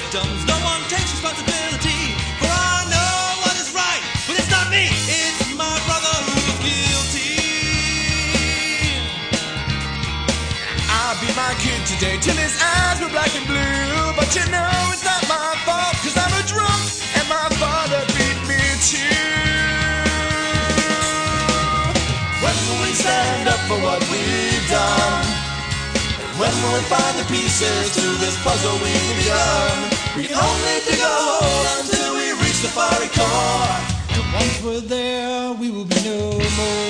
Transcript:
victims. No one takes responsibility. For I know what is right, but it's not me. It's my brother who's guilty. I beat my kid today till his eyes were black and blue. But you know it's not my fault, cause I'm a drunk and my father beat me too. When will we stand up for what we've done? When will we find the pieces to this puzzle we've begun? Hole until we reach the fiery core. Once we're there, we will be no more.